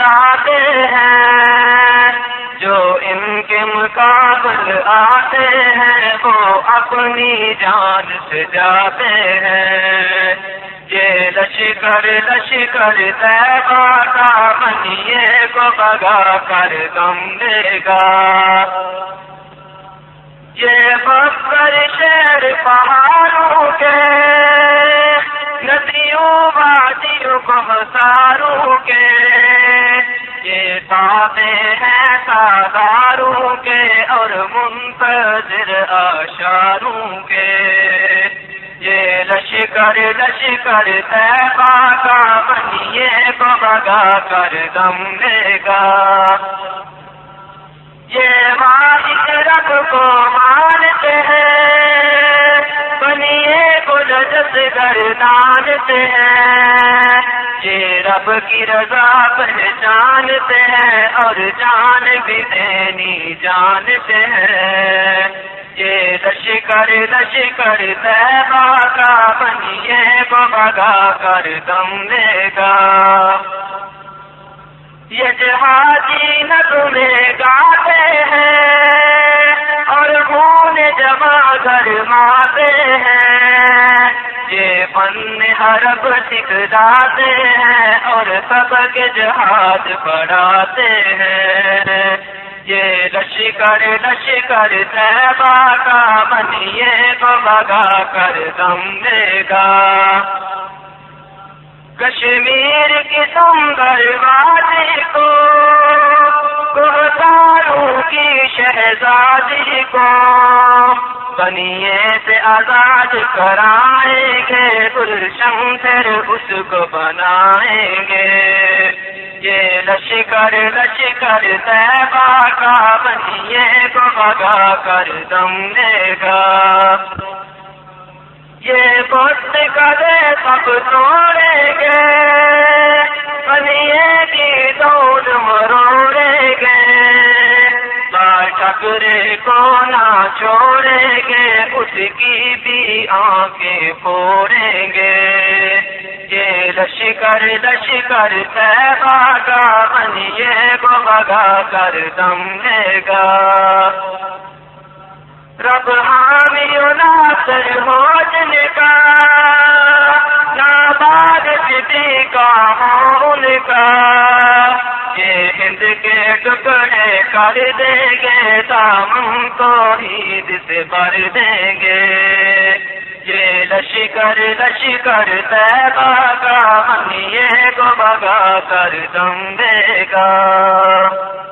لاتے ہیں۔ جو ان کے مقابل آتے ہیں، وہ اپنی جان سے جاتے ہیں۔ یہ لشکر لشکر تیبا کا منیے کو بگا کر دم دے گا۔ یہ بکر شیر پہاڑوں کے، ندیوں، وادیوں کو ساروں کے۔ یہ تابے ہیں ساداروں کے اور منتظر آشاروں کے۔ یہ لشکر لشکر تیبا کا بنیے کو بگا کر دم دے گا۔ یہ مالک رب کو مانتے ہیں، بنیے کو جس گردانتے ہیں۔ یہ رب کی رضا پہچانتے ہیں اور جان بھی دینی جانتے ہیں۔ یہ لشکر لشکر تیبا کا بنیے کو بگا کر دم دے گا۔ یہ جہادی نغمے گاتے ہیں اور خون جمع گھر ماتے ہیں۔ یہ فن حرب سکھلاتے ہیں اور سب کے جہاد پڑھاتے ہیں۔ یہ لشکر لشکر تیبا کا بنیے کو بگا کر دم دے گا۔ کشمیر کی سندر وادی کو گہتاروں کی شہزادی کو۔ بنیے سے آزاد کرائیں گے گلشن پھر اس کو بنائیں گے۔ یہ لشکر لشکر تیبا کا بنیے کو بگا کر دم دے گا۔ یہ بت کرے سب توڑے گے۔ ٹکرے کو نہ چھوڑیں گے اس کی بھی آنکھیں پھوڑیں گے یہ لشکر لشکر تیبا کا بنیے کو بگا کر دم دے گا رب حامی و ناصر ہو جن کا ناباد جدی کا ہو ان کا یہ کے ٹکڑے کر دیں گے، دامن کو عید سے بھر دیں گے۔ یہ لشکر لشکر تیبا کا، ہم یہ کو بگا کر دم دے گا۔